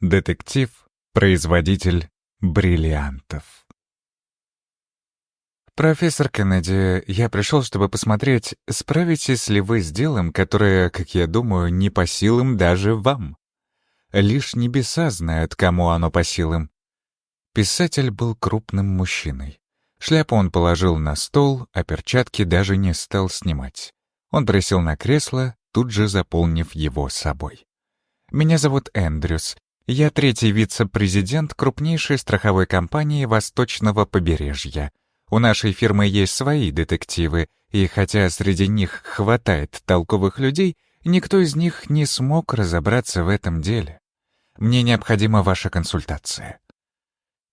Детектив, производитель бриллиантов. «Профессор Кеннеди, я пришел, чтобы посмотреть, справитесь ли вы с делом, которое, как я думаю, не по силам даже вам. Лишь небеса знают, кому оно по силам». Писатель был крупным мужчиной. Шляпу он положил на стол, а перчатки даже не стал снимать. Он присел на кресло, тут же заполнив его собой. «Меня зовут Эндрюс, я третий вице-президент крупнейшей страховой компании Восточного побережья. У нашей фирмы есть свои детективы, и хотя среди них хватает толковых людей, никто из них не смог разобраться в этом деле. Мне необходима ваша консультация».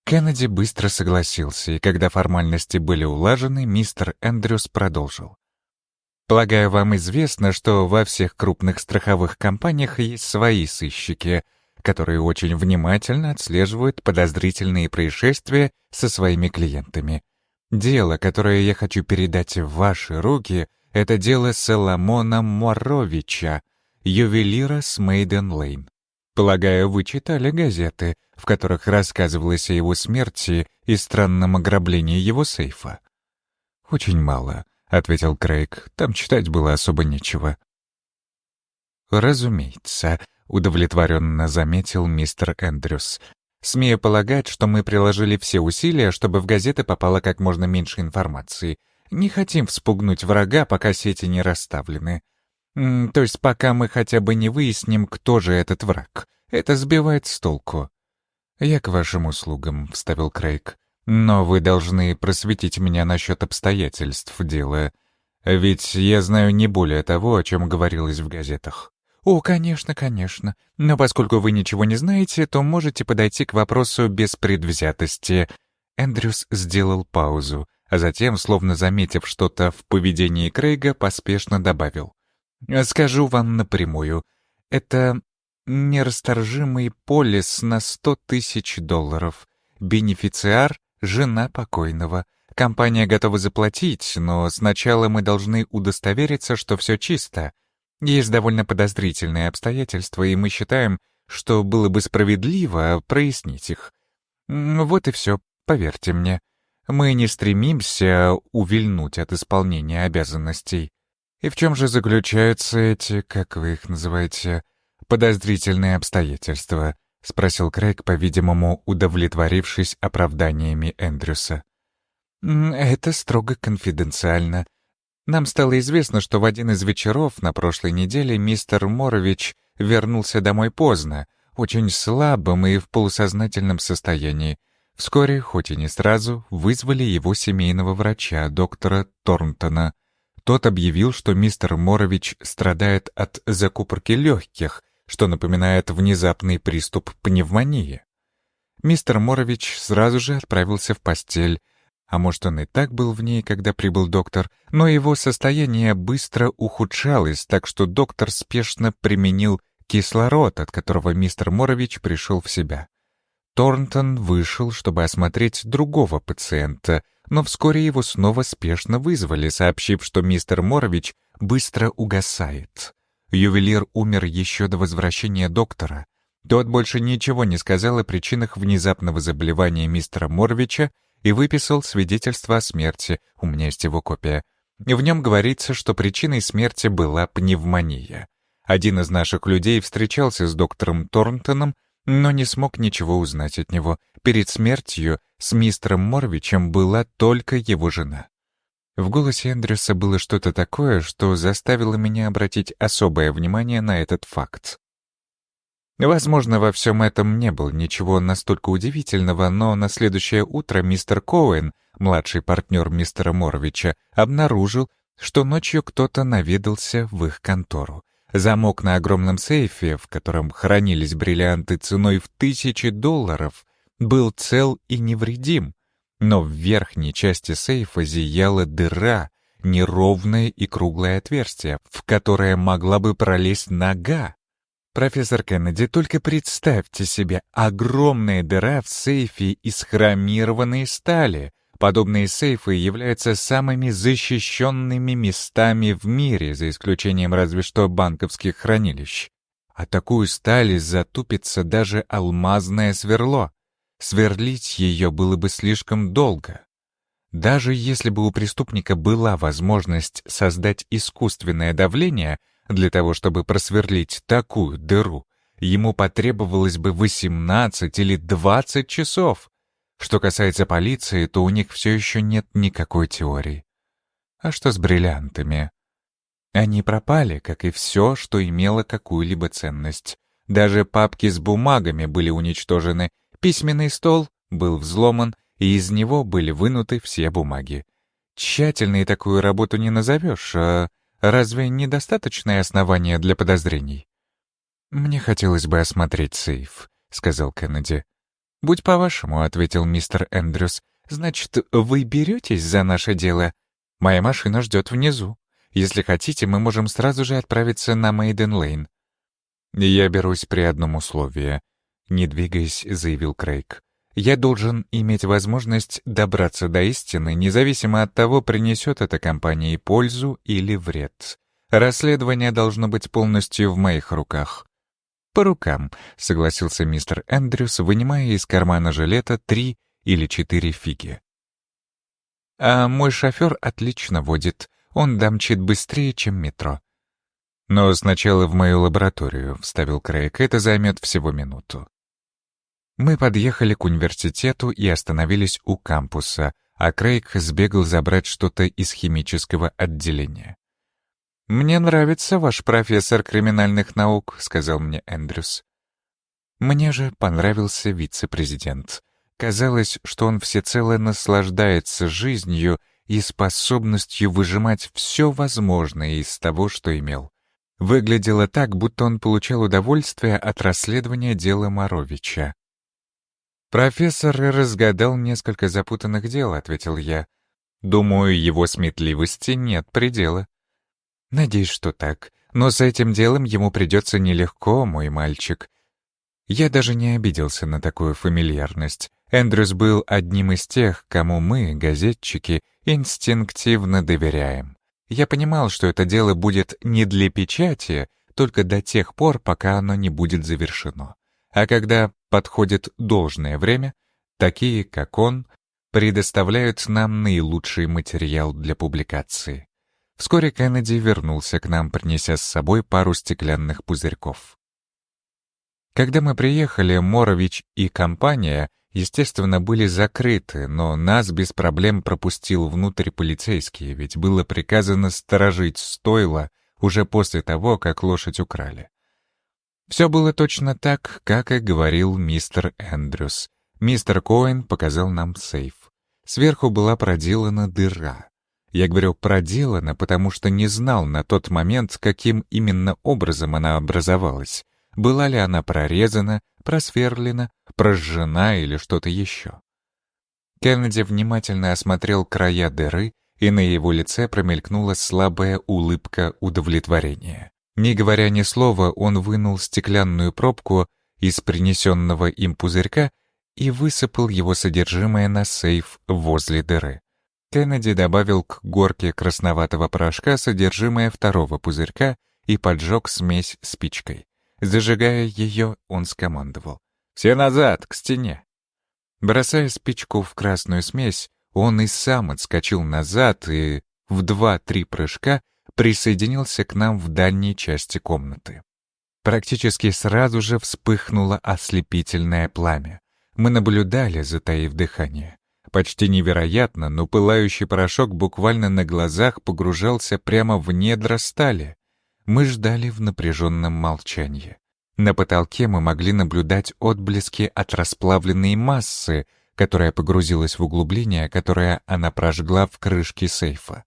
Кеннеди быстро согласился, и когда формальности были улажены, мистер Эндрюс продолжил. «Полагаю, вам известно, что во всех крупных страховых компаниях есть свои сыщики — которые очень внимательно отслеживают подозрительные происшествия со своими клиентами. Дело, которое я хочу передать в ваши руки, это дело Соломона Моровича, ювелира с Мейден Лейн. Полагаю, вы читали газеты, в которых рассказывалось о его смерти и странном ограблении его сейфа. «Очень мало», — ответил Крейг, — «там читать было особо нечего». «Разумеется», удовлетворенно заметил мистер Эндрюс. «Смею полагать, что мы приложили все усилия, чтобы в газеты попало как можно меньше информации. Не хотим вспугнуть врага, пока сети не расставлены. М то есть пока мы хотя бы не выясним, кто же этот враг. Это сбивает с толку». «Я к вашим услугам», — вставил Крейг. «Но вы должны просветить меня насчет обстоятельств дела. Ведь я знаю не более того, о чем говорилось в газетах». «О, конечно, конечно. Но поскольку вы ничего не знаете, то можете подойти к вопросу без предвзятости». Эндрюс сделал паузу, а затем, словно заметив что-то в поведении Крейга, поспешно добавил. «Скажу вам напрямую. Это нерасторжимый полис на сто тысяч долларов. Бенефициар — жена покойного. Компания готова заплатить, но сначала мы должны удостовериться, что все чисто». Есть довольно подозрительные обстоятельства, и мы считаем, что было бы справедливо прояснить их. Вот и все, поверьте мне. Мы не стремимся увильнуть от исполнения обязанностей. И в чем же заключаются эти, как вы их называете, подозрительные обстоятельства? — спросил Крейг, по-видимому, удовлетворившись оправданиями Эндрюса. «Это строго конфиденциально. Нам стало известно, что в один из вечеров на прошлой неделе мистер Морович вернулся домой поздно, очень слабым и в полусознательном состоянии. Вскоре, хоть и не сразу, вызвали его семейного врача, доктора Торнтона. Тот объявил, что мистер Морович страдает от закупорки легких, что напоминает внезапный приступ пневмонии. Мистер Морович сразу же отправился в постель, а может, он и так был в ней, когда прибыл доктор, но его состояние быстро ухудшалось, так что доктор спешно применил кислород, от которого мистер Морович пришел в себя. Торнтон вышел, чтобы осмотреть другого пациента, но вскоре его снова спешно вызвали, сообщив, что мистер Морович быстро угасает. Ювелир умер еще до возвращения доктора. Тот больше ничего не сказал о причинах внезапного заболевания мистера Моровича и выписал свидетельство о смерти, у меня есть его копия. В нем говорится, что причиной смерти была пневмония. Один из наших людей встречался с доктором Торнтоном, но не смог ничего узнать от него. Перед смертью с мистером Морвичем была только его жена. В голосе Эндрюса было что-то такое, что заставило меня обратить особое внимание на этот факт. Возможно, во всем этом не было ничего настолько удивительного, но на следующее утро мистер Коуэн, младший партнер мистера Моровича, обнаружил, что ночью кто-то наведался в их контору. Замок на огромном сейфе, в котором хранились бриллианты ценой в тысячи долларов, был цел и невредим, но в верхней части сейфа зияла дыра, неровное и круглое отверстие, в которое могла бы пролезть нога. Профессор Кеннеди, только представьте себе огромная дыра в сейфе из хромированной стали. Подобные сейфы являются самыми защищенными местами в мире, за исключением разве что банковских хранилищ. а такую сталь затупится даже алмазное сверло. Сверлить ее было бы слишком долго. Даже если бы у преступника была возможность создать искусственное давление для того, чтобы просверлить такую дыру, ему потребовалось бы 18 или 20 часов. Что касается полиции, то у них все еще нет никакой теории. А что с бриллиантами? Они пропали, как и все, что имело какую-либо ценность. Даже папки с бумагами были уничтожены, письменный стол был взломан, и из него были вынуты все бумаги. Тщательной такую работу не назовешь, а разве недостаточное основание для подозрений? «Мне хотелось бы осмотреть сейф», — сказал Кеннеди. «Будь по-вашему», — ответил мистер Эндрюс. «Значит, вы беретесь за наше дело? Моя машина ждет внизу. Если хотите, мы можем сразу же отправиться на Мейден-Лейн». «Я берусь при одном условии», — не двигаясь, заявил Крейг. «Я должен иметь возможность добраться до истины, независимо от того, принесет это компании пользу или вред. Расследование должно быть полностью в моих руках». «По рукам», — согласился мистер Эндрюс, вынимая из кармана жилета три или четыре фиги. «А мой шофер отлично водит. Он домчит быстрее, чем метро». «Но сначала в мою лабораторию», — вставил Крейг. «Это займет всего минуту». Мы подъехали к университету и остановились у кампуса, а Крейг сбегал забрать что-то из химического отделения. «Мне нравится ваш профессор криминальных наук», — сказал мне Эндрюс. Мне же понравился вице-президент. Казалось, что он всецело наслаждается жизнью и способностью выжимать все возможное из того, что имел. Выглядело так, будто он получал удовольствие от расследования дела Моровича. «Профессор разгадал несколько запутанных дел», — ответил я. «Думаю, его сметливости нет предела». Надеюсь, что так. Но с этим делом ему придется нелегко, мой мальчик. Я даже не обиделся на такую фамильярность. Эндрюс был одним из тех, кому мы, газетчики, инстинктивно доверяем. Я понимал, что это дело будет не для печати, только до тех пор, пока оно не будет завершено. А когда подходит должное время, такие, как он, предоставляют нам наилучший материал для публикации. Вскоре Кеннеди вернулся к нам, принеся с собой пару стеклянных пузырьков. Когда мы приехали, Морович и компания, естественно, были закрыты, но нас без проблем пропустил внутрь полицейский, ведь было приказано сторожить стойло уже после того, как лошадь украли. Все было точно так, как и говорил мистер Эндрюс. Мистер Коэн показал нам сейф. Сверху была проделана дыра. Я говорю «проделана», потому что не знал на тот момент, каким именно образом она образовалась. Была ли она прорезана, просверлена, прожжена или что-то еще. Кеннеди внимательно осмотрел края дыры, и на его лице промелькнула слабая улыбка удовлетворения. Не говоря ни слова, он вынул стеклянную пробку из принесенного им пузырька и высыпал его содержимое на сейф возле дыры. Кеннеди добавил к горке красноватого порошка содержимое второго пузырька и поджег смесь спичкой. Зажигая ее, он скомандовал. «Все назад, к стене!» Бросая спичку в красную смесь, он и сам отскочил назад и в два-три прыжка присоединился к нам в дальней части комнаты. Практически сразу же вспыхнуло ослепительное пламя. Мы наблюдали, затаив дыхание. Почти невероятно, но пылающий порошок буквально на глазах погружался прямо в недра стали. Мы ждали в напряженном молчании. На потолке мы могли наблюдать отблески от расплавленной массы, которая погрузилась в углубление, которое она прожгла в крышке сейфа.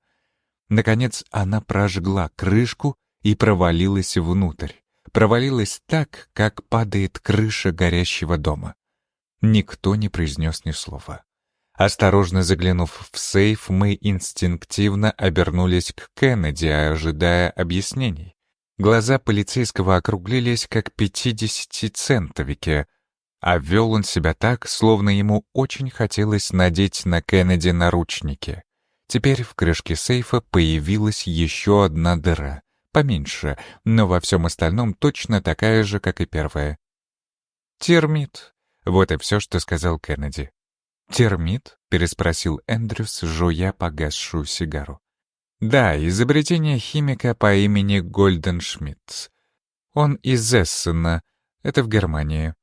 Наконец, она прожгла крышку и провалилась внутрь. Провалилась так, как падает крыша горящего дома. Никто не произнес ни слова. Осторожно заглянув в сейф, мы инстинктивно обернулись к Кеннеди, ожидая объяснений. Глаза полицейского округлились, как пятидесятицентовики, а вел он себя так, словно ему очень хотелось надеть на Кеннеди наручники. Теперь в крышке сейфа появилась еще одна дыра, поменьше, но во всем остальном точно такая же, как и первая. «Термит», — вот и все, что сказал Кеннеди. «Термит?» — переспросил Эндрюс, жуя погасшую сигару. «Да, изобретение химика по имени Гольденшмидт. Он из Эссена, это в Германии.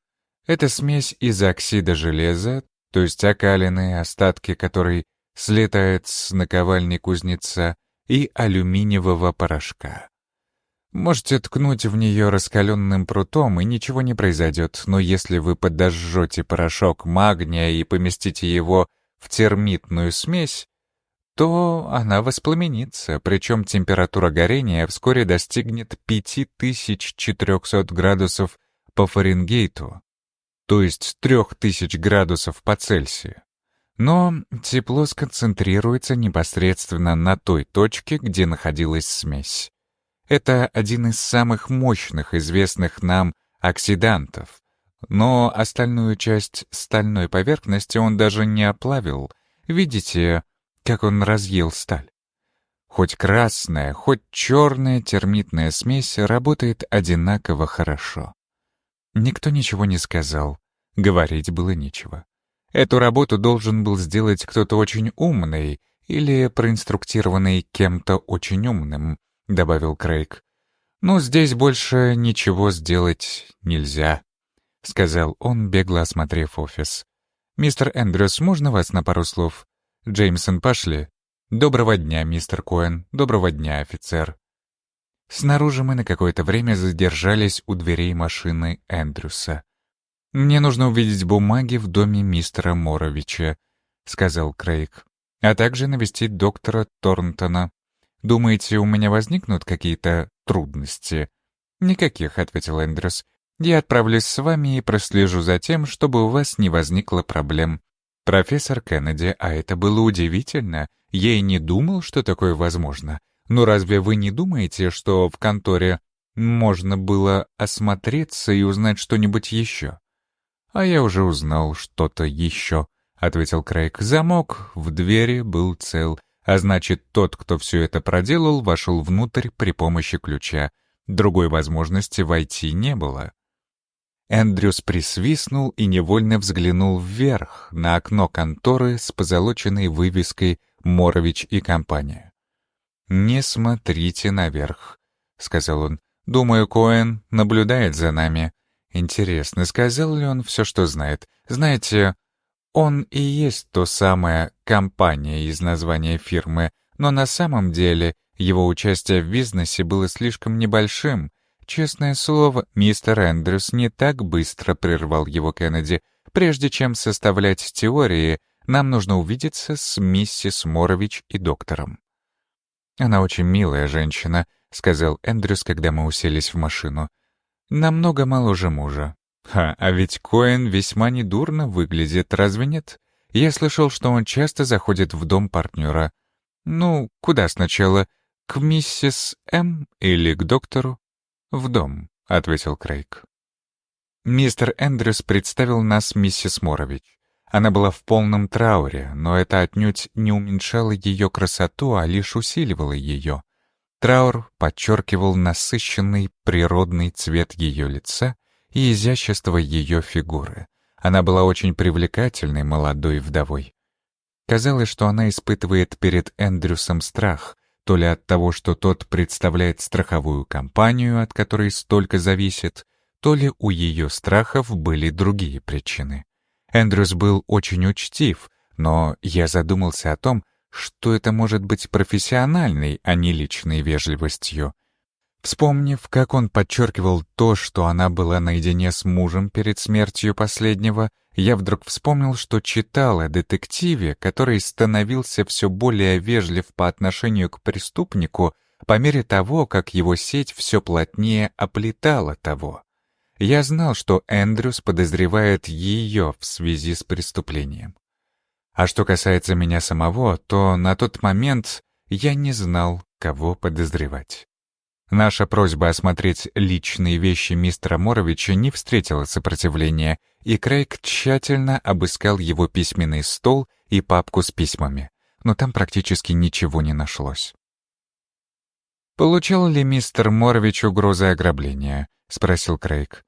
Это смесь из оксида железа, то есть окалины, остатки которой слетают с наковальни кузнеца, и алюминиевого порошка. Можете ткнуть в нее раскаленным прутом, и ничего не произойдет, но если вы подожжете порошок магния и поместите его в термитную смесь, то она воспламенится, причем температура горения вскоре достигнет 5400 градусов по Фаренгейту, то есть 3000 градусов по Цельсию. Но тепло сконцентрируется непосредственно на той точке, где находилась смесь. Это один из самых мощных известных нам оксидантов, но остальную часть стальной поверхности он даже не оплавил. Видите, как он разъел сталь? Хоть красная, хоть черная термитная смесь работает одинаково хорошо. Никто ничего не сказал, говорить было нечего. Эту работу должен был сделать кто-то очень умный или проинструктированный кем-то очень умным, — добавил Крейг. «Ну, здесь больше ничего сделать нельзя», — сказал он, бегло осмотрев офис. «Мистер Эндрюс, можно вас на пару слов? Джеймсон, пошли. Доброго дня, мистер Коэн. Доброго дня, офицер». Снаружи мы на какое-то время задержались у дверей машины Эндрюса. «Мне нужно увидеть бумаги в доме мистера Моровича», — сказал Крейг, «а также навестить доктора Торнтона. Думаете, у меня возникнут какие-то трудности?» «Никаких», — ответил Эндрюс. «Я отправлюсь с вами и прослежу за тем, чтобы у вас не возникло проблем». Профессор Кеннеди, а это было удивительно. Я и не думал, что такое возможно. Но разве вы не думаете, что в конторе можно было осмотреться и узнать что-нибудь еще? А я уже узнал что-то еще, — ответил Крейг. Замок в двери был цел, а значит, тот, кто все это проделал, вошел внутрь при помощи ключа. Другой возможности войти не было. Эндрюс присвистнул и невольно взглянул вверх, на окно конторы с позолоченной вывеской «Морович и компания». «Не смотрите наверх», — сказал он. «Думаю, Коэн наблюдает за нами. Интересно, сказал ли он все, что знает? Знаете, он и есть то самое «компания» из названия фирмы, но на самом деле его участие в бизнесе было слишком небольшим. Честное слово, мистер Эндрюс не так быстро прервал его Кеннеди. Прежде чем составлять теории, нам нужно увидеться с миссис Морович и доктором. «Она очень милая женщина», — сказал Эндрюс, когда мы уселись в машину. «Намного моложе мужа. Ха, а ведь Коэн весьма недурно выглядит, разве нет? Я слышал, что он часто заходит в дом партнера. Ну, куда сначала? К миссис М или к доктору? В дом, ответил Крейг. Мистер Эндрюс представил нас миссис Морович. Она была в полном трауре, но это отнюдь не уменьшало ее красоту, а лишь усиливало ее. Траур подчеркивал насыщенный природный цвет ее лица — и изящество ее фигуры. Она была очень привлекательной молодой вдовой. Казалось, что она испытывает перед Эндрюсом страх, то ли от того, что тот представляет страховую компанию, от которой столько зависит, то ли у ее страхов были другие причины. Эндрюс был очень учтив, но я задумался о том, что это может быть профессиональной, а не личной вежливостью. Вспомнив, как он подчеркивал то, что она была наедине с мужем перед смертью последнего, я вдруг вспомнил, что читал о детективе, который становился все более вежлив по отношению к преступнику по мере того, как его сеть все плотнее оплетала того. Я знал, что Эндрюс подозревает ее в связи с преступлением. А что касается меня самого, то на тот момент я не знал, кого подозревать. Наша просьба осмотреть личные вещи мистера Моровича не встретила сопротивления, и Крейг тщательно обыскал его письменный стол и папку с письмами, но там практически ничего не нашлось. «Получал ли мистер Морович угрозы ограбления?» — спросил Крейг.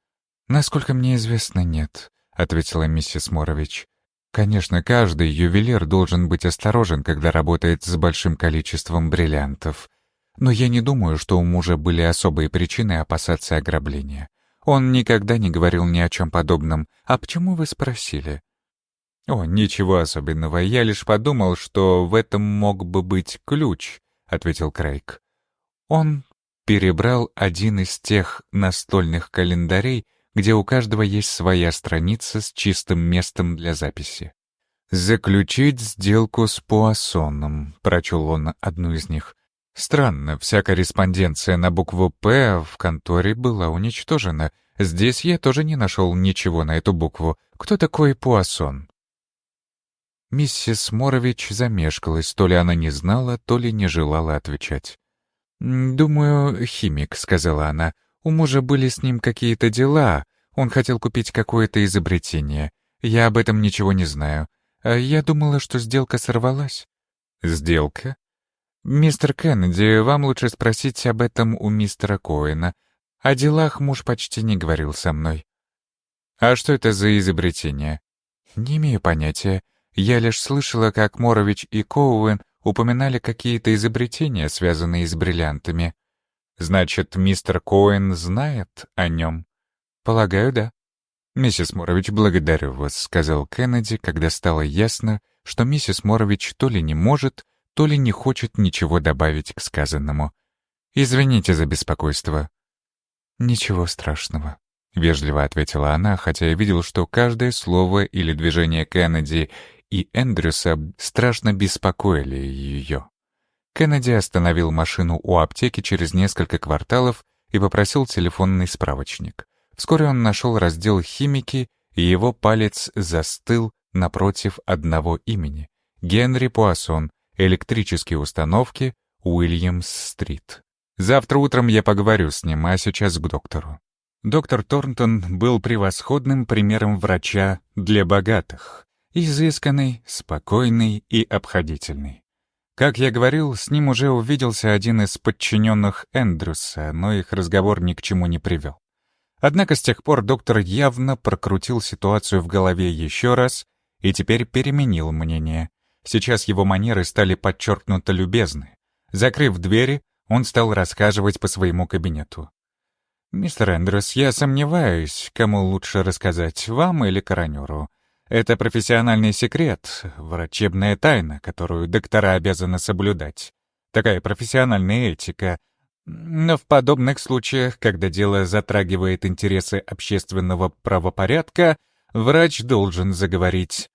«Насколько мне известно, нет», — ответила миссис Морович. «Конечно, каждый ювелир должен быть осторожен, когда работает с большим количеством бриллиантов. Но я не думаю, что у мужа были особые причины опасаться ограбления. Он никогда не говорил ни о чем подобном. А почему вы спросили?» «О, ничего особенного. Я лишь подумал, что в этом мог бы быть ключ», — ответил Крейг. Он перебрал один из тех настольных календарей, где у каждого есть своя страница с чистым местом для записи. «Заключить сделку с Пуассоном», — прочел он одну из них. Странно, вся корреспонденция на букву «П» в конторе была уничтожена. Здесь я тоже не нашел ничего на эту букву. Кто такой Пуассон? Миссис Морович замешкалась, то ли она не знала, то ли не желала отвечать. «Думаю, химик», — сказала она. «У мужа были с ним какие-то дела. Он хотел купить какое-то изобретение. Я об этом ничего не знаю. А я думала, что сделка сорвалась». «Сделка?» «Мистер Кеннеди, вам лучше спросить об этом у мистера Коэна. О делах муж почти не говорил со мной». «А что это за изобретение?» «Не имею понятия. Я лишь слышала, как Морович и Коуэн упоминали какие-то изобретения, связанные с бриллиантами. Значит, мистер Коэн знает о нем? Полагаю, да. «Миссис Морович, благодарю вас», — сказал Кеннеди, когда стало ясно, что миссис Морович то ли не может, то ли не хочет ничего добавить к сказанному. «Извините за беспокойство». «Ничего страшного», — вежливо ответила она, хотя я видел, что каждое слово или движение Кеннеди и Эндрюса страшно беспокоили ее. Кеннеди остановил машину у аптеки через несколько кварталов и попросил телефонный справочник. Вскоре он нашел раздел «Химики», и его палец застыл напротив одного имени — Генри Пуассон, электрические установки, Уильямс-стрит. Завтра утром я поговорю с ним, а сейчас к доктору. Доктор Торнтон был превосходным примером врача для богатых изысканный, спокойный и обходительный. Как я говорил, с ним уже увиделся один из подчиненных Эндрюса, но их разговор ни к чему не привел. Однако с тех пор доктор явно прокрутил ситуацию в голове еще раз и теперь переменил мнение. Сейчас его манеры стали подчеркнуто любезны. Закрыв двери, он стал рассказывать по своему кабинету. «Мистер Эндрюс, я сомневаюсь, кому лучше рассказать, вам или коронеру. Это профессиональный секрет, врачебная тайна, которую доктора обязаны соблюдать. Такая профессиональная этика. Но в подобных случаях, когда дело затрагивает интересы общественного правопорядка, врач должен заговорить.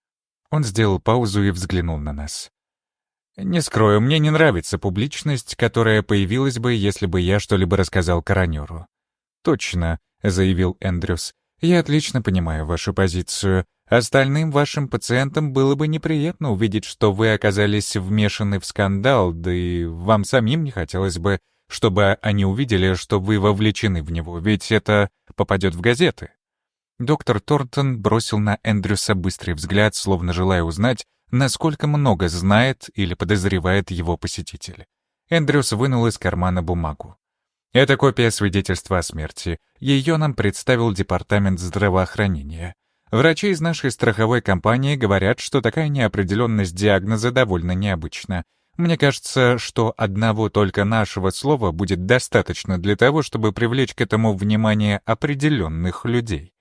Он сделал паузу и взглянул на нас. «Не скрою, мне не нравится публичность, которая появилась бы, если бы я что-либо рассказал коронеру». «Точно», — заявил Эндрюс. «Я отлично понимаю вашу позицию. Остальным вашим пациентам было бы неприятно увидеть, что вы оказались вмешаны в скандал, да и вам самим не хотелось бы, чтобы они увидели, что вы вовлечены в него, ведь это попадет в газеты. Доктор Тортон бросил на Эндрюса быстрый взгляд, словно желая узнать, насколько много знает или подозревает его посетитель. Эндрюс вынул из кармана бумагу. Это копия свидетельства о смерти. Ее нам представил департамент здравоохранения. Врачи из нашей страховой компании говорят, что такая неопределенность диагноза довольно необычна. Мне кажется, что одного только нашего слова будет достаточно для того, чтобы привлечь к этому внимание определенных людей.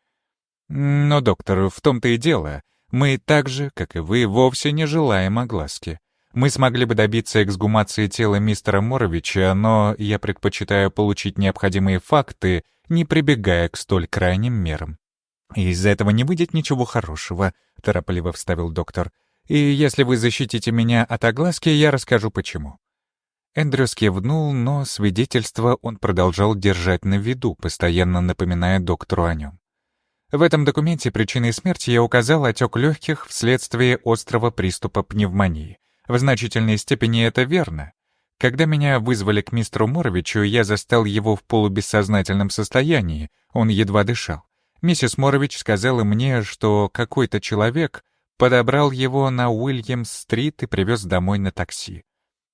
Но, доктор, в том-то и дело. Мы так же, как и вы, вовсе не желаем огласки. Мы смогли бы добиться эксгумации тела мистера Моровича, но я предпочитаю получить необходимые факты, не прибегая к столь крайним мерам. «Из этого не выйдет ничего хорошего», — торопливо вставил доктор. «И если вы защитите меня от огласки, я расскажу почему». Эндрюс кивнул, но свидетельство он продолжал держать на виду, постоянно напоминая доктору о нем. В этом документе причиной смерти я указал отек легких вследствие острого приступа пневмонии. В значительной степени это верно. Когда меня вызвали к мистеру Моровичу, я застал его в полубессознательном состоянии, он едва дышал. Миссис Морович сказала мне, что какой-то человек подобрал его на Уильямс-стрит и привез домой на такси.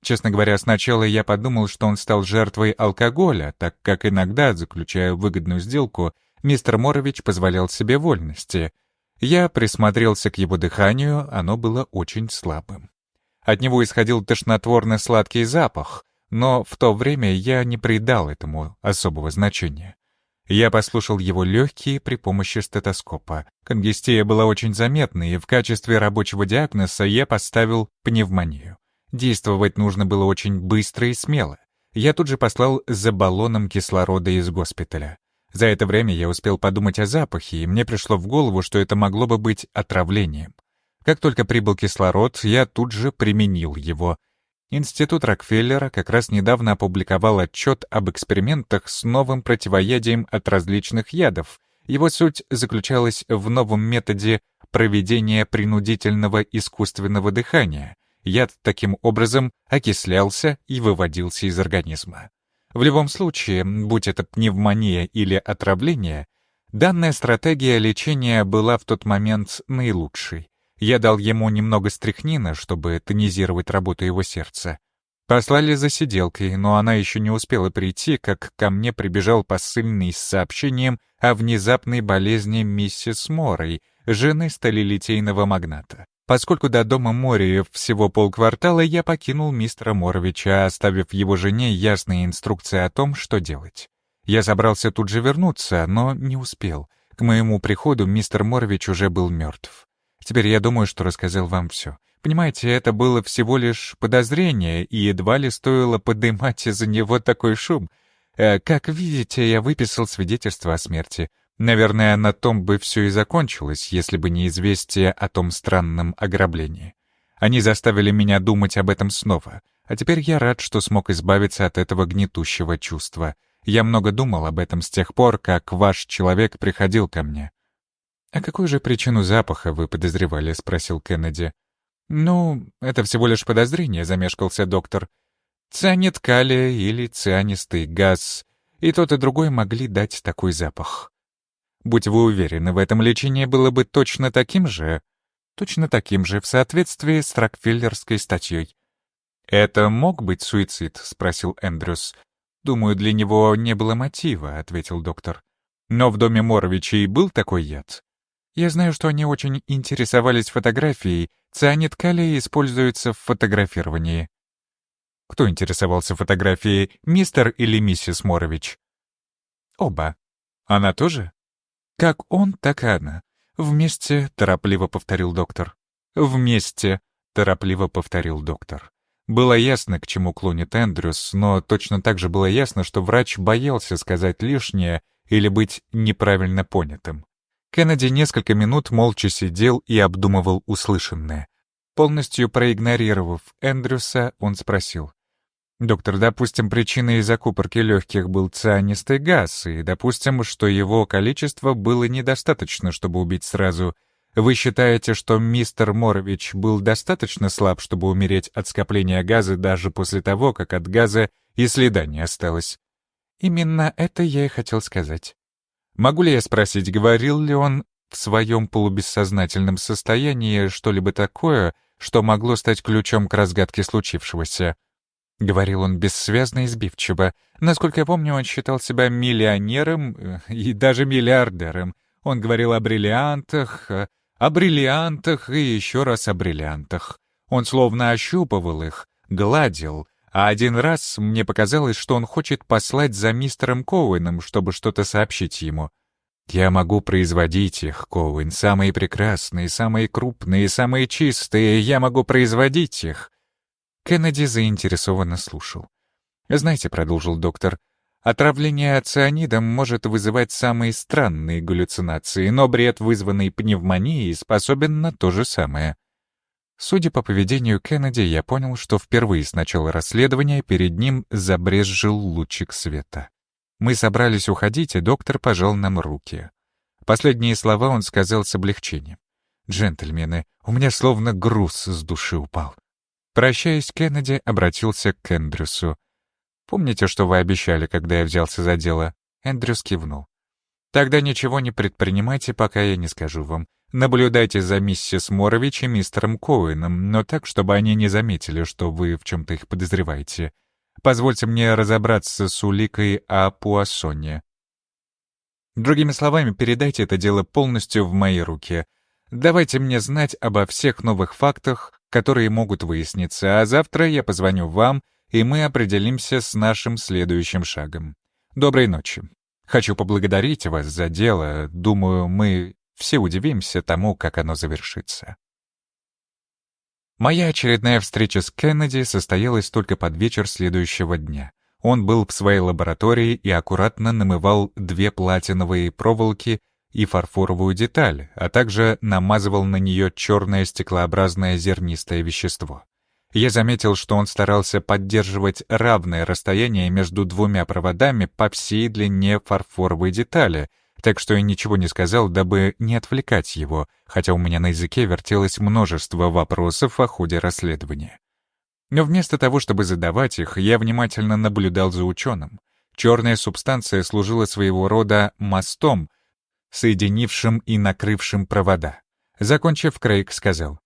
Честно говоря, сначала я подумал, что он стал жертвой алкоголя, так как иногда, заключая выгодную сделку, мистер Морович позволял себе вольности. Я присмотрелся к его дыханию, оно было очень слабым. От него исходил тошнотворно-сладкий запах, но в то время я не придал этому особого значения. Я послушал его легкие при помощи стетоскопа. Конгестия была очень заметной, и в качестве рабочего диагноза я поставил пневмонию. Действовать нужно было очень быстро и смело. Я тут же послал за баллоном кислорода из госпиталя. За это время я успел подумать о запахе, и мне пришло в голову, что это могло бы быть отравлением. Как только прибыл кислород, я тут же применил его. Институт Рокфеллера как раз недавно опубликовал отчет об экспериментах с новым противоядием от различных ядов. Его суть заключалась в новом методе проведения принудительного искусственного дыхания, яд таким образом окислялся и выводился из организма. В любом случае, будь это пневмония или отравление, данная стратегия лечения была в тот момент наилучшей. Я дал ему немного стряхнина, чтобы тонизировать работу его сердца. Послали за сиделкой, но она еще не успела прийти, как ко мне прибежал посыльный с сообщением о внезапной болезни миссис Морой, жены сталелитейного магната. Поскольку до дома Мори всего полквартала, я покинул мистера Моровича, оставив его жене ясные инструкции о том, что делать. Я собрался тут же вернуться, но не успел. К моему приходу мистер Морович уже был мертв. Теперь я думаю, что рассказал вам все. Понимаете, это было всего лишь подозрение, и едва ли стоило подымать из-за него такой шум. Э, как видите, я выписал свидетельство о смерти. Наверное, на том бы все и закончилось, если бы не известие о том странном ограблении. Они заставили меня думать об этом снова, а теперь я рад, что смог избавиться от этого гнетущего чувства. Я много думал об этом с тех пор, как ваш человек приходил ко мне. «А какую же причину запаха вы подозревали?» — спросил Кеннеди. «Ну, это всего лишь подозрение», — замешкался доктор. «Цианид калия или цианистый газ, и тот и другой могли дать такой запах». Будь вы уверены, в этом лечение было бы точно таким же, точно таким же в соответствии с Рокфеллерской статьей. «Это мог быть суицид?» — спросил Эндрюс. «Думаю, для него не было мотива», — ответил доктор. «Но в доме Моровичей был такой яд?» «Я знаю, что они очень интересовались фотографией. Цианид калия используется в фотографировании». «Кто интересовался фотографией, мистер или миссис Морович?» «Оба». «Она тоже?» Как он, так и она. Вместе, торопливо повторил доктор. Вместе, торопливо повторил доктор. Было ясно, к чему клонит Эндрюс, но точно так же было ясно, что врач боялся сказать лишнее или быть неправильно понятым. Кеннеди несколько минут молча сидел и обдумывал услышанное. Полностью проигнорировав Эндрюса, он спросил. Доктор, допустим, причиной закупорки легких был цианистый газ, и допустим, что его количество было недостаточно, чтобы убить сразу. Вы считаете, что мистер Морович был достаточно слаб, чтобы умереть от скопления газа даже после того, как от газа и следа не осталось? Именно это я и хотел сказать. Могу ли я спросить, говорил ли он в своем полубессознательном состоянии что-либо такое, что могло стать ключом к разгадке случившегося? — говорил он бессвязно и сбивчиво. Насколько я помню, он считал себя миллионером э, и даже миллиардером. Он говорил о бриллиантах, э, о бриллиантах и еще раз о бриллиантах. Он словно ощупывал их, гладил, а один раз мне показалось, что он хочет послать за мистером Коуэном, чтобы что-то сообщить ему. Я могу производить их, Коуэн, самые прекрасные, самые крупные, самые чистые, я могу производить их. Кеннеди заинтересованно слушал. «Знаете», — продолжил доктор, — «отравление цианидом может вызывать самые странные галлюцинации, но бред, вызванный пневмонией, способен на то же самое». Судя по поведению Кеннеди, я понял, что впервые с начала расследования перед ним забрезжил лучик света. Мы собрались уходить, и доктор пожал нам руки. Последние слова он сказал с облегчением. «Джентльмены, у меня словно груз с души упал. Прощаясь, Кеннеди обратился к Эндрюсу. «Помните, что вы обещали, когда я взялся за дело?» Эндрюс кивнул. «Тогда ничего не предпринимайте, пока я не скажу вам. Наблюдайте за миссис Морович и мистером Коуэном, но так, чтобы они не заметили, что вы в чем-то их подозреваете. Позвольте мне разобраться с уликой о Пуассоне. Другими словами, передайте это дело полностью в мои руки. Давайте мне знать обо всех новых фактах, которые могут выясниться, а завтра я позвоню вам, и мы определимся с нашим следующим шагом. Доброй ночи. Хочу поблагодарить вас за дело. Думаю, мы все удивимся тому, как оно завершится. Моя очередная встреча с Кеннеди состоялась только под вечер следующего дня. Он был в своей лаборатории и аккуратно намывал две платиновые проволоки и фарфоровую деталь, а также намазывал на нее черное стеклообразное зернистое вещество. Я заметил, что он старался поддерживать равное расстояние между двумя проводами по всей длине фарфоровой детали, так что я ничего не сказал, дабы не отвлекать его, хотя у меня на языке вертелось множество вопросов о ходе расследования. Но вместо того, чтобы задавать их, я внимательно наблюдал за ученым. Черная субстанция служила своего рода мостом, соединившим и накрывшим провода. Закончив, Крейг сказал,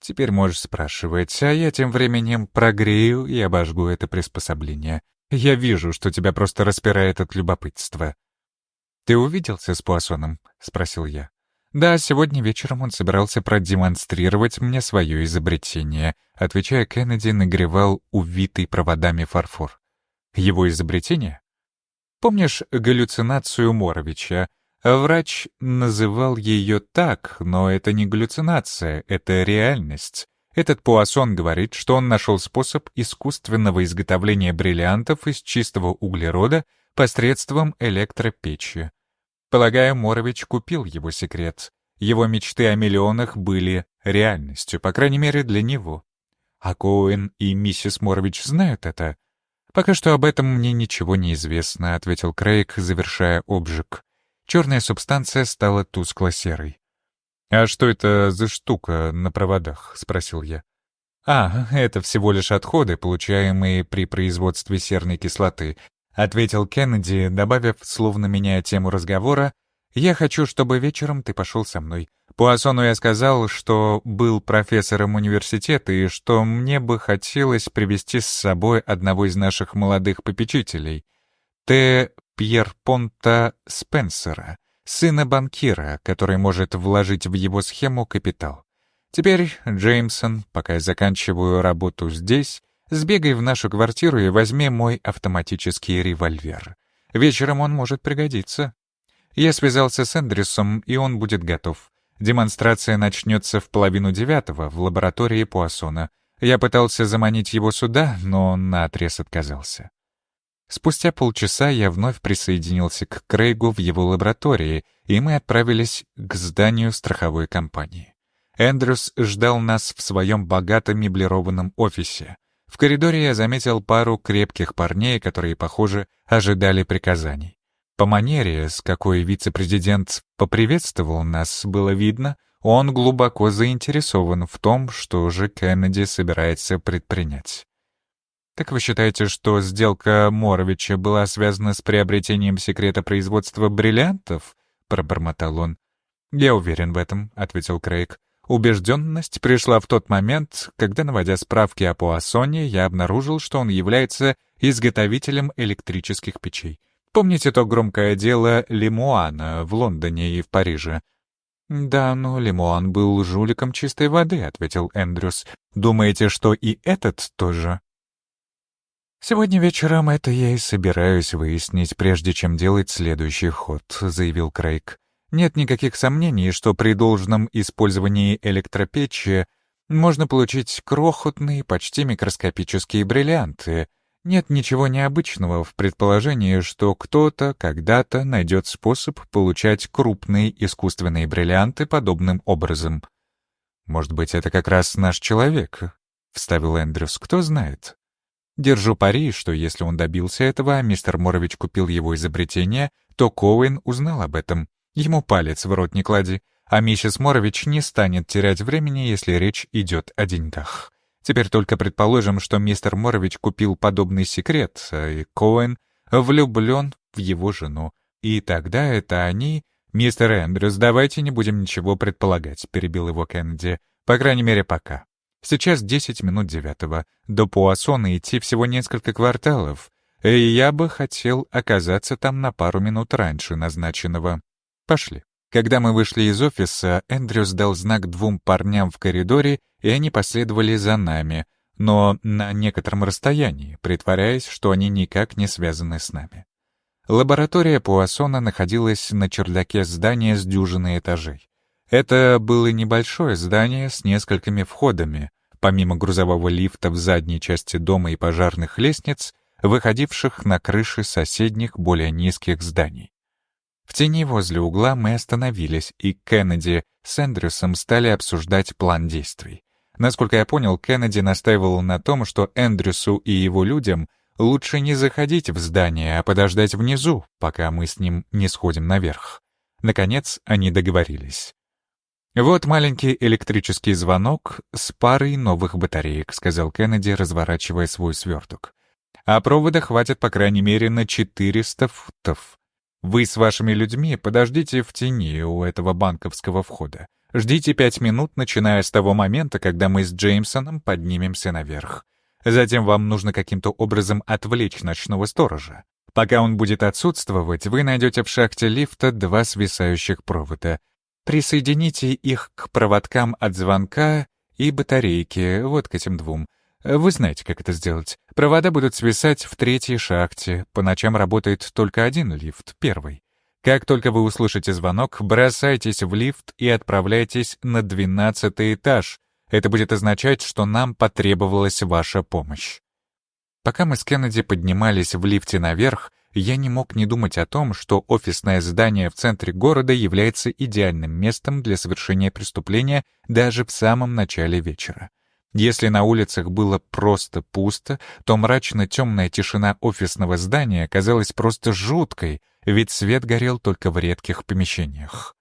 «Теперь можешь спрашивать, а я тем временем прогрею и обожгу это приспособление. Я вижу, что тебя просто распирает от любопытства». «Ты увиделся с Пуассоном?» — спросил я. «Да, сегодня вечером он собирался продемонстрировать мне свое изобретение», отвечая Кеннеди, нагревал увитый проводами фарфор. «Его изобретение?» «Помнишь галлюцинацию Моровича? Врач называл ее так, но это не галлюцинация, это реальность. Этот Пуассон говорит, что он нашел способ искусственного изготовления бриллиантов из чистого углерода посредством электропечи. Полагаю, Морович купил его секрет. Его мечты о миллионах были реальностью, по крайней мере, для него. А Коуэн и миссис Морович знают это? «Пока что об этом мне ничего не известно», — ответил Крейг, завершая обжиг. Черная субстанция стала тускло-серой. «А что это за штука на проводах?» — спросил я. «А, это всего лишь отходы, получаемые при производстве серной кислоты», — ответил Кеннеди, добавив, словно меняя тему разговора, «Я хочу, чтобы вечером ты пошел со мной. Пуассону я сказал, что был профессором университета и что мне бы хотелось привести с собой одного из наших молодых попечителей. Ты Пьер-Понта Спенсера, сына банкира, который может вложить в его схему капитал. Теперь, Джеймсон, пока я заканчиваю работу здесь, сбегай в нашу квартиру и возьми мой автоматический револьвер. Вечером он может пригодиться. Я связался с Эндрюсом, и он будет готов. Демонстрация начнется в половину девятого в лаборатории Пуассона. Я пытался заманить его сюда, но он наотрез отказался. Спустя полчаса я вновь присоединился к Крейгу в его лаборатории, и мы отправились к зданию страховой компании. Эндрюс ждал нас в своем богато меблированном офисе. В коридоре я заметил пару крепких парней, которые, похоже, ожидали приказаний. По манере, с какой вице-президент поприветствовал нас, было видно, он глубоко заинтересован в том, что же Кеннеди собирается предпринять. «Так вы считаете, что сделка Моровича была связана с приобретением секрета производства бриллиантов?» — пробормотал он. «Я уверен в этом», — ответил Крейг. Убежденность пришла в тот момент, когда, наводя справки о Пуассоне, я обнаружил, что он является изготовителем электрических печей. Помните то громкое дело Лемуана в Лондоне и в Париже? «Да, но Лемуан был жуликом чистой воды», — ответил Эндрюс. «Думаете, что и этот тоже?» «Сегодня вечером это я и собираюсь выяснить, прежде чем делать следующий ход», — заявил Крейг. «Нет никаких сомнений, что при должном использовании электропечи можно получить крохотные, почти микроскопические бриллианты. Нет ничего необычного в предположении, что кто-то когда-то найдет способ получать крупные искусственные бриллианты подобным образом». «Может быть, это как раз наш человек?» — вставил Эндрюс. «Кто знает?» Держу пари, что если он добился этого, а мистер Морович купил его изобретение, то Коуэн узнал об этом. Ему палец в рот не клади, а миссис Морович не станет терять времени, если речь идет о деньгах. Теперь только предположим, что мистер Морович купил подобный секрет, а и Коэн влюблен в его жену, и тогда это они «Мистер Эндрюс, давайте не будем ничего предполагать», — перебил его Кеннеди. «По крайней мере, пока. Сейчас 10 минут девятого. До Пуассона идти всего несколько кварталов. И я бы хотел оказаться там на пару минут раньше назначенного. Пошли». Когда мы вышли из офиса, Эндрюс дал знак двум парням в коридоре, и они последовали за нами, но на некотором расстоянии, притворяясь, что они никак не связаны с нами. Лаборатория Пуассона находилась на чердаке здания с дюжиной этажей. Это было небольшое здание с несколькими входами, помимо грузового лифта в задней части дома и пожарных лестниц, выходивших на крыши соседних более низких зданий. В тени возле угла мы остановились, и Кеннеди с Эндрюсом стали обсуждать план действий. Насколько я понял, Кеннеди настаивал на том, что Эндрюсу и его людям — Лучше не заходить в здание, а подождать внизу, пока мы с ним не сходим наверх. Наконец, они договорились. «Вот маленький электрический звонок с парой новых батареек», — сказал Кеннеди, разворачивая свой сверток. «А провода хватит, по крайней мере, на 400 футов. Вы с вашими людьми подождите в тени у этого банковского входа. Ждите пять минут, начиная с того момента, когда мы с Джеймсоном поднимемся наверх. Затем вам нужно каким-то образом отвлечь ночного сторожа. Пока он будет отсутствовать, вы найдете в шахте лифта два свисающих провода. Присоедините их к проводкам от звонка и батарейки, вот к этим двум. Вы знаете, как это сделать. Провода будут свисать в третьей шахте. По ночам работает только один лифт, первый. Как только вы услышите звонок, бросайтесь в лифт и отправляйтесь на двенадцатый этаж — это будет означать, что нам потребовалась ваша помощь. Пока мы с Кеннеди поднимались в лифте наверх, я не мог не думать о том, что офисное здание в центре города является идеальным местом для совершения преступления даже в самом начале вечера. Если на улицах было просто пусто, то мрачно-темная тишина офисного здания казалась просто жуткой, ведь свет горел только в редких помещениях.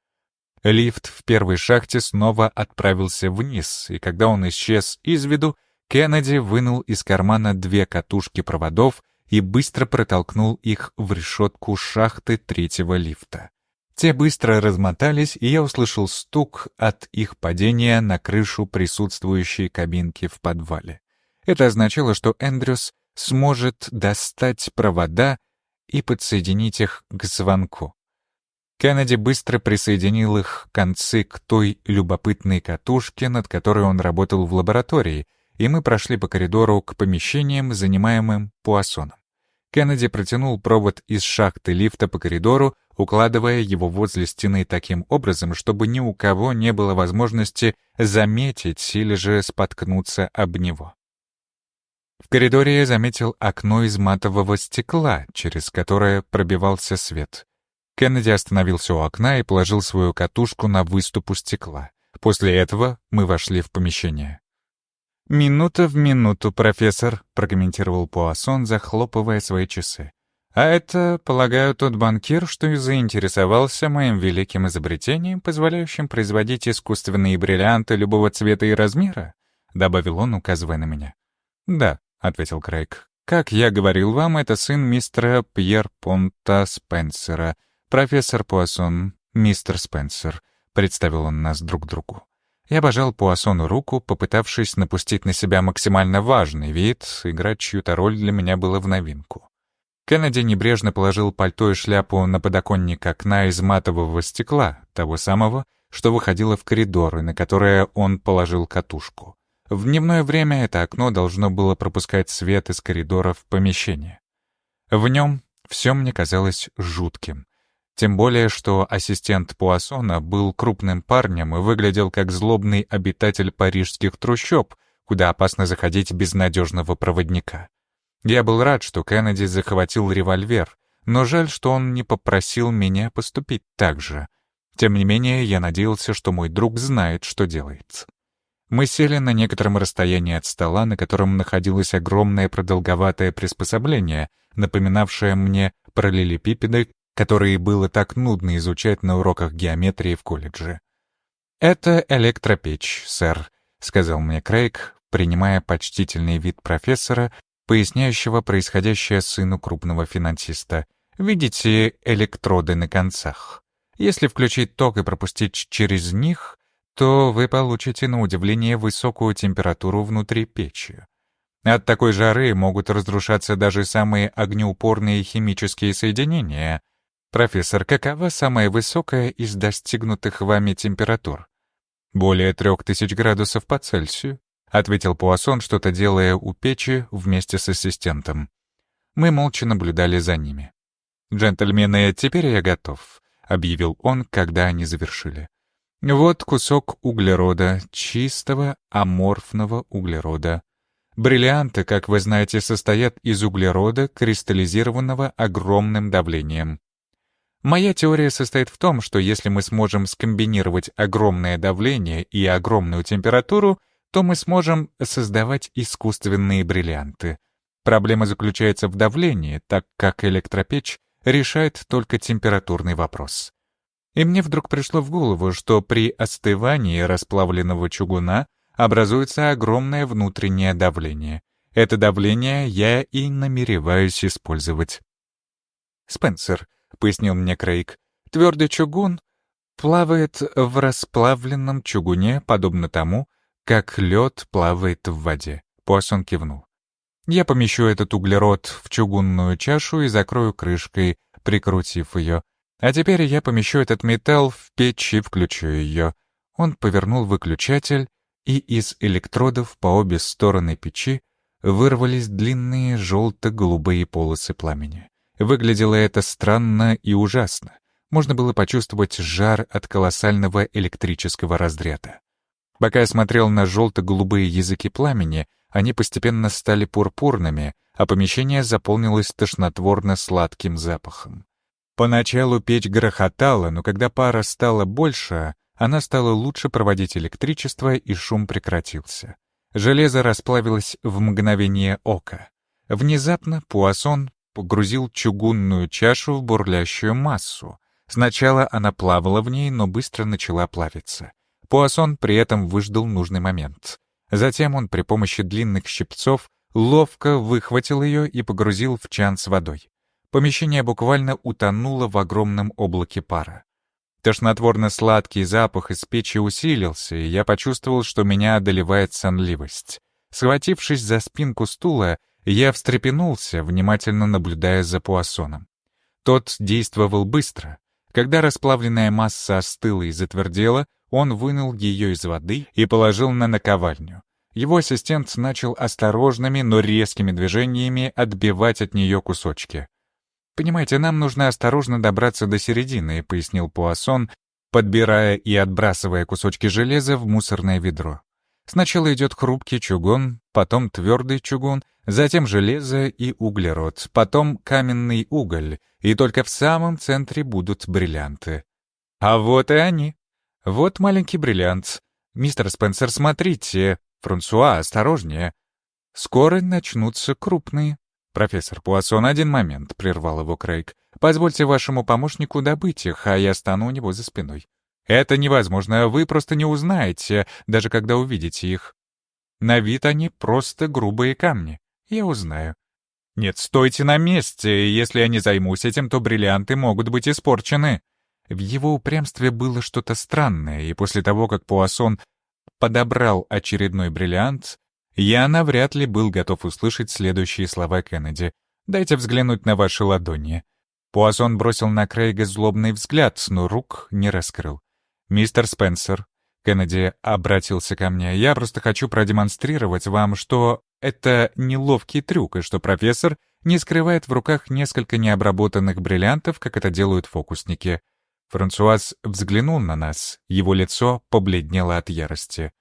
Лифт в первой шахте снова отправился вниз, и когда он исчез из виду, Кеннеди вынул из кармана две катушки проводов и быстро протолкнул их в решетку шахты третьего лифта. Те быстро размотались, и я услышал стук от их падения на крышу присутствующей кабинки в подвале. Это означало, что Эндрюс сможет достать провода и подсоединить их к звонку. Кеннеди быстро присоединил их концы к той любопытной катушке, над которой он работал в лаборатории, и мы прошли по коридору к помещениям, занимаемым Пуассоном. Кеннеди протянул провод из шахты лифта по коридору, укладывая его возле стены таким образом, чтобы ни у кого не было возможности заметить или же споткнуться об него. В коридоре я заметил окно из матового стекла, через которое пробивался свет. Кеннеди остановился у окна и положил свою катушку на выступ у стекла. После этого мы вошли в помещение. «Минута в минуту, профессор», — прокомментировал Пуассон, захлопывая свои часы. «А это, полагаю, тот банкир, что и заинтересовался моим великим изобретением, позволяющим производить искусственные бриллианты любого цвета и размера?» — добавил он, указывая на меня. «Да», — ответил Крейг. «Как я говорил вам, это сын мистера Пьер Понта Спенсера, «Профессор Пуассон, мистер Спенсер», — представил он нас друг другу. Я пожал Пуассону руку, попытавшись напустить на себя максимально важный вид, играть чью-то роль для меня было в новинку. Кеннеди небрежно положил пальто и шляпу на подоконник окна из матового стекла, того самого, что выходило в коридор и на которое он положил катушку. В дневное время это окно должно было пропускать свет из коридора в помещение. В нем все мне казалось жутким. Тем более, что ассистент Пуассона был крупным парнем и выглядел как злобный обитатель парижских трущоб, куда опасно заходить без надежного проводника. Я был рад, что Кеннеди захватил револьвер, но жаль, что он не попросил меня поступить так же. Тем не менее, я надеялся, что мой друг знает, что делает. Мы сели на некотором расстоянии от стола, на котором находилось огромное продолговатое приспособление, напоминавшее мне параллелепипеды, которые было так нудно изучать на уроках геометрии в колледже. «Это электропечь, сэр», — сказал мне Крейг, принимая почтительный вид профессора, поясняющего происходящее сыну крупного финансиста. «Видите электроды на концах? Если включить ток и пропустить через них, то вы получите на удивление высокую температуру внутри печи. От такой жары могут разрушаться даже самые огнеупорные химические соединения. Профессор, какова самая высокая из достигнутых вами температур? Более трех тысяч градусов по Цельсию, ответил Пуассон, что-то делая у печи вместе с ассистентом. Мы молча наблюдали за ними. «Джентльмены, теперь я готов», — объявил он, когда они завершили. «Вот кусок углерода, чистого аморфного углерода. Бриллианты, как вы знаете, состоят из углерода, кристаллизированного огромным давлением. Моя теория состоит в том, что если мы сможем скомбинировать огромное давление и огромную температуру, то мы сможем создавать искусственные бриллианты. Проблема заключается в давлении, так как электропечь решает только температурный вопрос. И мне вдруг пришло в голову, что при остывании расплавленного чугуна образуется огромное внутреннее давление. Это давление я и намереваюсь использовать. «Спенсер», — пояснил мне Крейг, — «твердый чугун плавает в расплавленном чугуне, подобно тому, как лед плавает в воде». Пуассон кивнул. «Я помещу этот углерод в чугунную чашу и закрою крышкой, прикрутив ее. А теперь я помещу этот металл в печь и включу ее». Он повернул выключатель, и из электродов по обе стороны печи вырвались длинные желто-голубые полосы пламени. Выглядело это странно и ужасно. Можно было почувствовать жар от колоссального электрического разряда. Пока я смотрел на желто-голубые языки пламени, они постепенно стали пурпурными, а помещение заполнилось тошнотворно-сладким запахом. Поначалу печь грохотала, но когда пара стала больше, она стала лучше проводить электричество, и шум прекратился. Железо расплавилось в мгновение ока. Внезапно Пуассон погрузил чугунную чашу в бурлящую массу. Сначала она плавала в ней, но быстро начала плавиться. Пуассон при этом выждал нужный момент. Затем он при помощи длинных щипцов ловко выхватил ее и погрузил в чан с водой. Помещение буквально утонуло в огромном облаке пара. Тошнотворно-сладкий запах из печи усилился, и я почувствовал, что меня одолевает сонливость. Схватившись за спинку стула, я встрепенулся, внимательно наблюдая за Пуассоном. Тот действовал быстро. Когда расплавленная масса остыла и затвердела, он вынул ее из воды и положил на наковальню. Его ассистент начал осторожными, но резкими движениями отбивать от нее кусочки. «Понимаете, нам нужно осторожно добраться до середины», — пояснил Пуассон, подбирая и отбрасывая кусочки железа в мусорное ведро. Сначала идет хрупкий чугун, потом твердый чугун, затем железо и углерод, потом каменный уголь, и только в самом центре будут бриллианты. А вот и они. Вот маленький бриллиант. Мистер Спенсер, смотрите. Франсуа, осторожнее. Скоро начнутся крупные. «Профессор Пуассон, один момент», — прервал его Крейг. «Позвольте вашему помощнику добыть их, а я стану у него за спиной». «Это невозможно, вы просто не узнаете, даже когда увидите их. На вид они просто грубые камни. Я узнаю». «Нет, стойте на месте, если я не займусь этим, то бриллианты могут быть испорчены». В его упрямстве было что-то странное, и после того, как Пуассон подобрал очередной бриллиант, я навряд ли был готов услышать следующие слова Кеннеди. «Дайте взглянуть на ваши ладони». Пуассон бросил на Крейга злобный взгляд, но рук не раскрыл. «Мистер Спенсер», — Кеннеди обратился ко мне, «я просто хочу продемонстрировать вам, что это неловкий трюк, и что профессор не скрывает в руках несколько необработанных бриллиантов, как это делают фокусники». Франсуаз взглянул на нас, его лицо побледнело от ярости.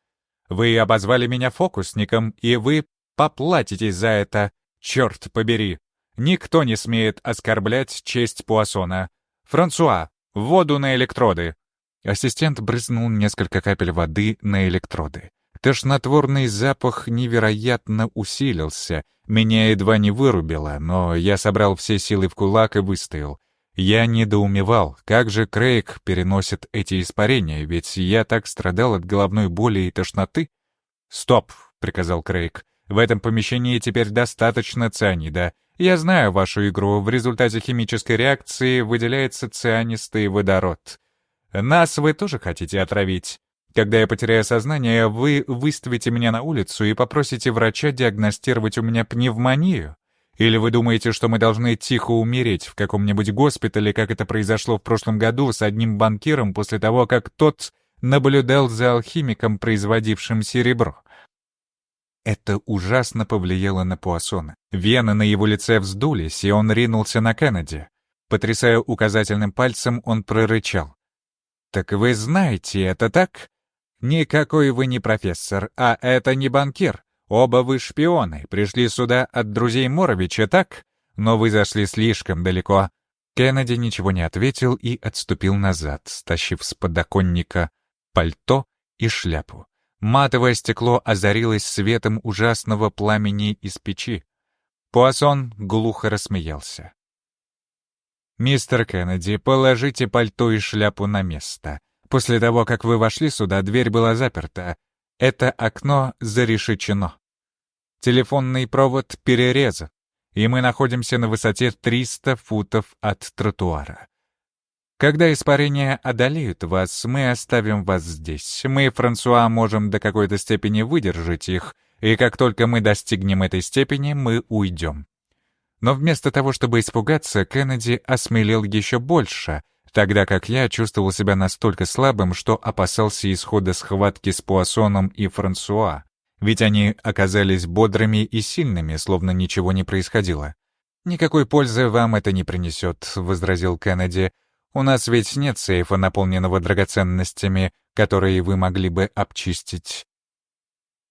Вы обозвали меня фокусником, и вы поплатитесь за это, черт побери. Никто не смеет оскорблять честь Пуассона. Франсуа, воду на электроды!» Ассистент брызнул несколько капель воды на электроды. Тошнотворный запах невероятно усилился. Меня едва не вырубило, но я собрал все силы в кулак и выстоял. Я недоумевал, как же Крейг переносит эти испарения, ведь я так страдал от головной боли и тошноты. «Стоп!» — приказал Крейг. «В этом помещении теперь достаточно цианида. Я знаю вашу игру. В результате химической реакции выделяется цианистый водород. Нас вы тоже хотите отравить? Когда я потеряю сознание, вы выставите меня на улицу и попросите врача диагностировать у меня пневмонию? Или вы думаете, что мы должны тихо умереть в каком-нибудь госпитале, как это произошло в прошлом году с одним банкиром после того, как тот наблюдал за алхимиком, производившим серебро? Это ужасно повлияло на Пуассона. Вены на его лице вздулись, и он ринулся на Кеннеди. Потрясая указательным пальцем, он прорычал. «Так вы знаете, это так? Никакой вы не профессор, а это не банкир. Оба вы шпионы, пришли сюда от друзей Моровича, так? Но вы зашли слишком далеко». Кеннеди ничего не ответил и отступил назад, стащив с подоконника пальто и шляпу. Матовое стекло озарилось светом ужасного пламени из печи. Пуассон глухо рассмеялся. «Мистер Кеннеди, положите пальто и шляпу на место. После того, как вы вошли сюда, дверь была заперта. Это окно зарешечено. Телефонный провод перерезан, и мы находимся на высоте 300 футов от тротуара. Когда испарения одолеют вас, мы оставим вас здесь. Мы, Франсуа, можем до какой-то степени выдержать их, и как только мы достигнем этой степени, мы уйдем. Но вместо того, чтобы испугаться, Кеннеди осмелел еще больше, тогда как я чувствовал себя настолько слабым, что опасался исхода схватки с Пуассоном и Франсуа, ведь они оказались бодрыми и сильными, словно ничего не происходило. «Никакой пользы вам это не принесет», — возразил Кеннеди. «У нас ведь нет сейфа, наполненного драгоценностями, которые вы могли бы обчистить.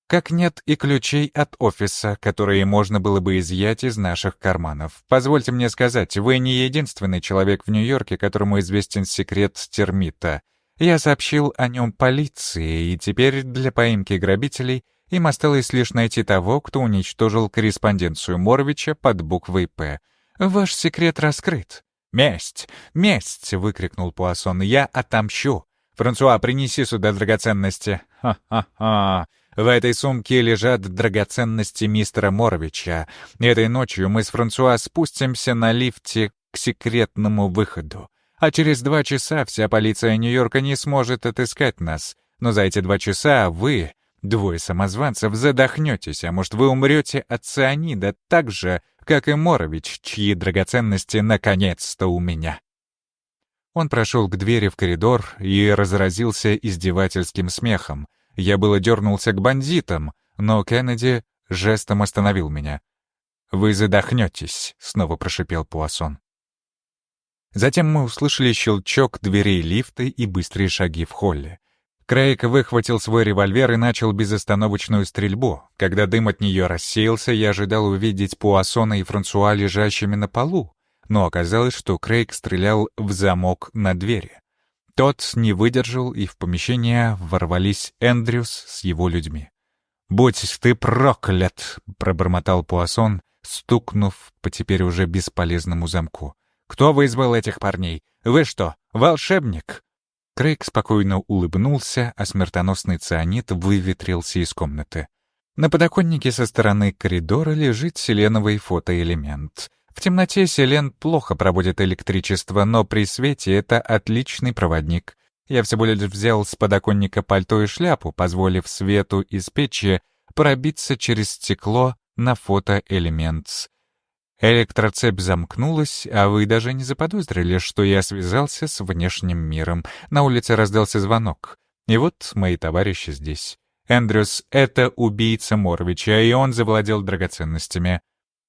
Как нет и ключей от офиса, которые можно было бы изъять из наших карманов. Позвольте мне сказать, вы не единственный человек в Нью-Йорке, которому известен секрет термита. Я сообщил о нем полиции, и теперь для поимки грабителей им осталось лишь найти того, кто уничтожил корреспонденцию Моровича под буквой «П». Ваш секрет раскрыт. «Месть! Месть!» — выкрикнул Пуассон. «Я отомщу! Франсуа, принеси сюда драгоценности!» «Ха-ха-ха! В этой сумке лежат драгоценности мистера Моровича. Этой ночью мы с Франсуа спустимся на лифте к секретному выходу. А через два часа вся полиция Нью-Йорка не сможет отыскать нас. Но за эти два часа вы, двое самозванцев, задохнетесь, а может вы умрете от цианида так же, как и Морович, чьи драгоценности наконец-то у меня. Он прошел к двери в коридор и разразился издевательским смехом, я было дернулся к бандитам, но Кеннеди жестом остановил меня. «Вы задохнетесь», — снова прошипел Пуассон. Затем мы услышали щелчок дверей лифта и быстрые шаги в холле. Крейг выхватил свой револьвер и начал безостановочную стрельбу. Когда дым от нее рассеялся, я ожидал увидеть Пуассона и Франсуа лежащими на полу, но оказалось, что Крейг стрелял в замок на двери. Тот не выдержал, и в помещение ворвались Эндрюс с его людьми. «Будь ты проклят!» — пробормотал Пуассон, стукнув по теперь уже бесполезному замку. «Кто вызвал этих парней? Вы что, волшебник?» Крейг спокойно улыбнулся, а смертоносный цианид выветрился из комнаты. На подоконнике со стороны коридора лежит селеновый фотоэлемент. В темноте селен плохо проводит электричество, но при свете это отличный проводник. Я всего лишь взял с подоконника пальто и шляпу, позволив свету из печи пробиться через стекло на фотоэлемент. Электроцепь замкнулась, а вы даже не заподозрили, что я связался с внешним миром. На улице раздался звонок. И вот мои товарищи здесь. Эндрюс — это убийца Морвича, и он завладел драгоценностями.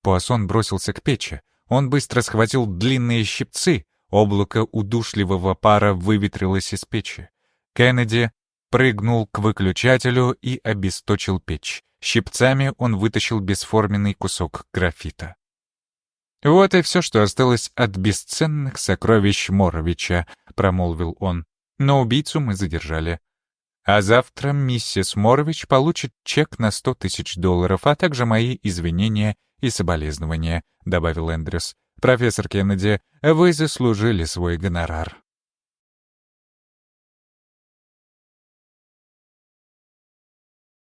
Пуассон бросился к печи. Он быстро схватил длинные щипцы. Облако удушливого пара выветрилось из печи. Кеннеди прыгнул к выключателю и обесточил печь. Щипцами он вытащил бесформенный кусок графита. «Вот и все, что осталось от бесценных сокровищ Моровича», — промолвил он. «Но убийцу мы задержали. А завтра миссис Морович получит чек на сто тысяч долларов, а также мои извинения и соболезнования», — добавил Эндрюс. «Профессор Кеннеди, вы заслужили свой гонорар».